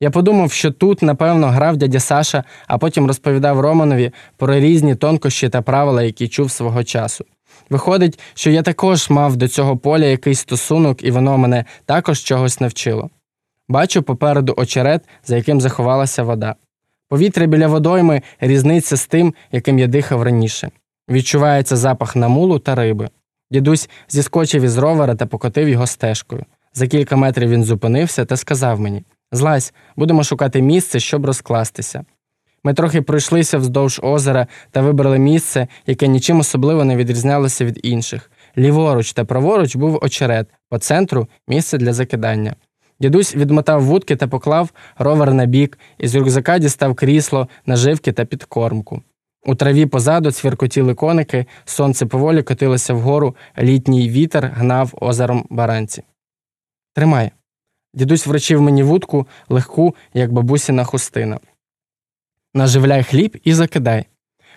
Я подумав, що тут, напевно, грав дядя Саша, а потім розповідав Романові про різні тонкощі та правила, які чув свого часу. Виходить, що я також мав до цього поля якийсь стосунок, і воно мене також чогось навчило. Бачу попереду очерет, за яким заховалася вода. Повітря біля водойми різниця з тим, яким я дихав раніше. Відчувається запах намулу та риби. Дідусь зіскочив із ровера та покотив його стежкою. За кілька метрів він зупинився та сказав мені Злазь, будемо шукати місце, щоб розкластися. Ми трохи пройшлися вздовж озера та вибрали місце, яке нічим особливо не відрізнялося від інших. Ліворуч та праворуч був очерет, по центру місце для закидання. Дідусь відмотав вудки та поклав ровер на бік, із рюкзака дістав крісло, наживки та підкормку. У траві позаду цвіркотіли коники, сонце поволі котилося вгору, літній вітер гнав озером баранці. Тримай. Дідусь вручив мені вудку, легку, як бабусіна хустина. Наживляй хліб і закидай.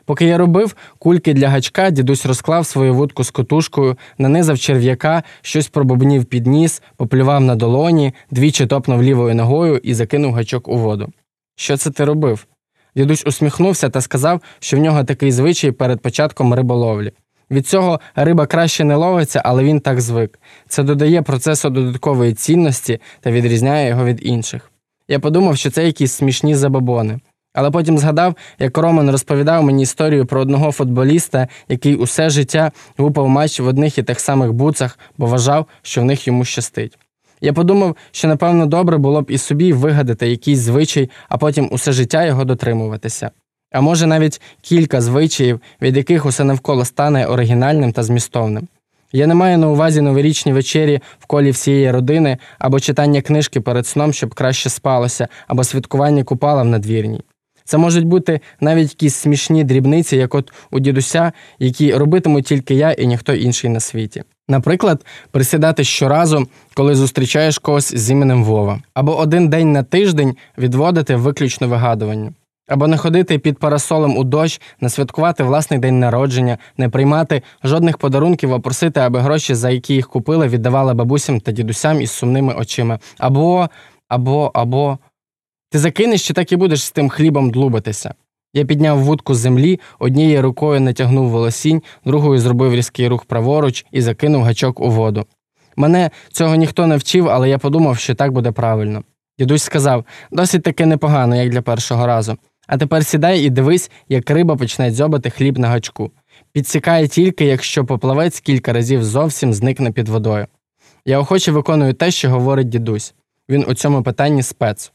Поки я робив кульки для гачка, дідусь розклав свою вудку з котушкою, нанизав черв'яка, щось пробубнів під ніс, поплював на долоні, двічі топнув лівою ногою і закинув гачок у воду. Що це ти робив? Дідусь усміхнувся та сказав, що в нього такий звичай перед початком риболовлі. Від цього риба краще не ловиться, але він так звик. Це додає процесу додаткової цінності та відрізняє його від інших. Я подумав, що це якісь смішні забобони. Але потім згадав, як Роман розповідав мені історію про одного футболіста, який усе життя гупав матч в одних і тих самих буцах, бо вважав, що в них йому щастить. Я подумав, що напевно добре було б і собі вигадати якийсь звичай, а потім усе життя його дотримуватися. А може навіть кілька звичаїв, від яких усе навколо стане оригінальним та змістовним. Я не маю на увазі новорічні вечері в колі всієї родини, або читання книжки перед сном, щоб краще спалося, або святкування купала в надвірній. Це можуть бути навіть якісь смішні дрібниці, як от у дідуся, які робитиму тільки я і ніхто інший на світі. Наприклад, присідати щоразу, коли зустрічаєш когось з іменем Вова, або один день на тиждень відводити виключно вигадування. Або не ходити під парасолем у дощ, не святкувати власний день народження, не приймати жодних подарунків, а просити, аби гроші, за які їх купили, віддавали бабусям та дідусям із сумними очима. Або, або, або. Ти закинеш чи так і будеш з тим хлібом длубитися? Я підняв вудку з землі, однією рукою натягнув волосінь, другою зробив різкий рух праворуч і закинув гачок у воду. Мене цього ніхто не вчив, але я подумав, що так буде правильно. Дідусь сказав досить таки непогано, як для першого разу. А тепер сідай і дивись, як риба почне дзьобати хліб на гачку. Підсікає тільки, якщо поплавець кілька разів зовсім зникне під водою. Я охоче виконую те, що говорить дідусь. Він у цьому питанні спец.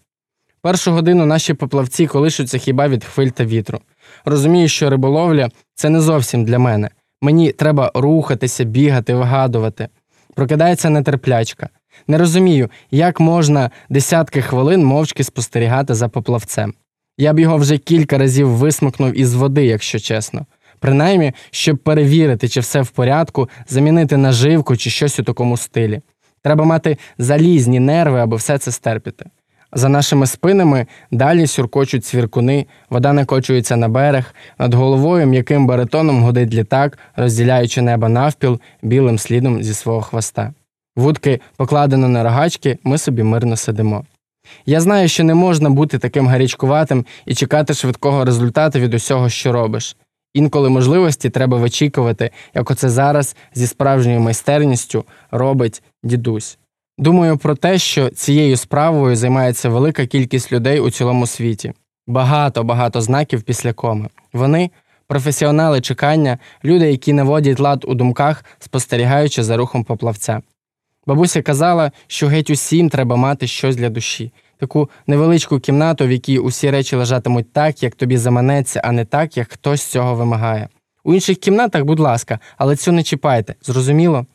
Першу годину наші поплавці колишуться хіба від хвиль та вітру. Розумію, що риболовля це не зовсім для мене. Мені треба рухатися, бігати, вигадувати. Прокидається нетерплячка. Не розумію, як можна десятки хвилин мовчки спостерігати за поплавцем. Я б його вже кілька разів висмикнув із води, якщо чесно. Принаймні, щоб перевірити, чи все в порядку, замінити наживку чи щось у такому стилі. Треба мати залізні нерви, аби все це стерпіти. За нашими спинами далі сюркочуть цвіркуни, вода накочується на берег, над головою м'яким баритоном годить літак, розділяючи небо навпіл білим слідом зі свого хвоста. Вудки, покладено на рогачки, ми собі мирно сидимо. Я знаю, що не можна бути таким гарячкуватим і чекати швидкого результату від усього, що робиш. Інколи можливості треба вичікувати, як оце зараз зі справжньою майстерністю робить дідусь. Думаю про те, що цією справою займається велика кількість людей у цілому світі. Багато багато знаків після коми. Вони професіонали чекання, люди, які наводять лад у думках, спостерігаючи за рухом поплавця. Бабуся казала, що геть усім треба мати щось для душі, таку невеличку кімнату, в якій усі речі лежатимуть так, як тобі заманеться, а не так, як хтось цього вимагає. У інших кімнатах, будь ласка, але цю не чіпайте, зрозуміло?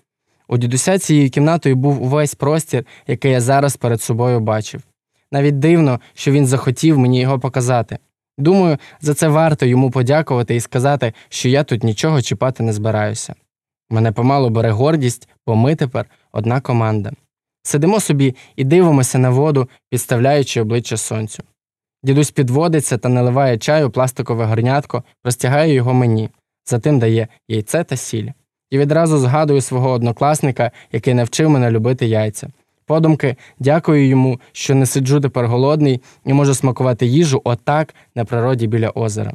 У дідуся цією кімнатою був увесь простір, який я зараз перед собою бачив. Навіть дивно, що він захотів мені його показати. Думаю, за це варто йому подякувати і сказати, що я тут нічого чіпати не збираюся. Мене помалу бере гордість, бо ми тепер одна команда. Сидимо собі і дивимося на воду, підставляючи обличчя сонцю. Дідусь підводиться та наливає чаю пластикове горнятко, простягає його мені, затим дає яйце та сіль. І відразу згадую свого однокласника, який навчив мене любити яйця. Подумки дякую йому, що не сиджу тепер голодний і можу смакувати їжу отак на природі біля озера.